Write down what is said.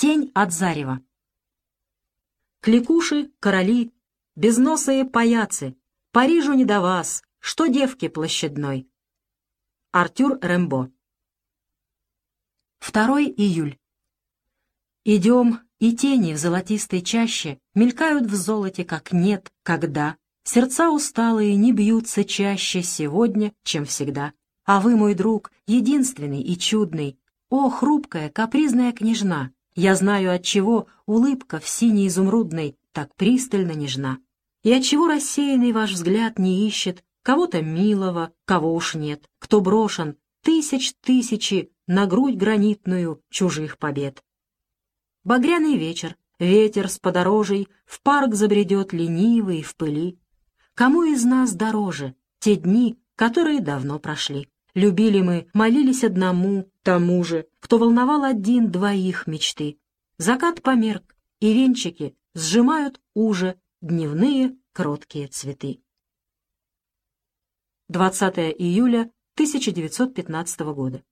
Тень от зарева. Кликуши, короли, безносые паяцы, Парижу не до вас, что девки площадной. Артюр Рембо. 2 июль. Идем, и тени в золотистой чаще Мелькают в золоте, как нет, когда. Сердца усталые не бьются чаще сегодня, чем всегда. А вы, мой друг, единственный и чудный. О, хрупкая, капризная княжна! Я знаю, от чего улыбка в синей изумрудной так пристально нежна. И отчего рассеянный ваш взгляд не ищет кого-то милого, кого уж нет, кто брошен тысяч тысячи на грудь гранитную чужих побед. Багряный вечер, ветер с подорожей в парк забредет ленивый в пыли. Кому из нас дороже те дни, которые давно прошли? Любили мы, молились одному, тому же, кто волновал один двоих мечты. Закат померк, и венчики сжимают уже дневные кроткие цветы. 20 июля 1915 года.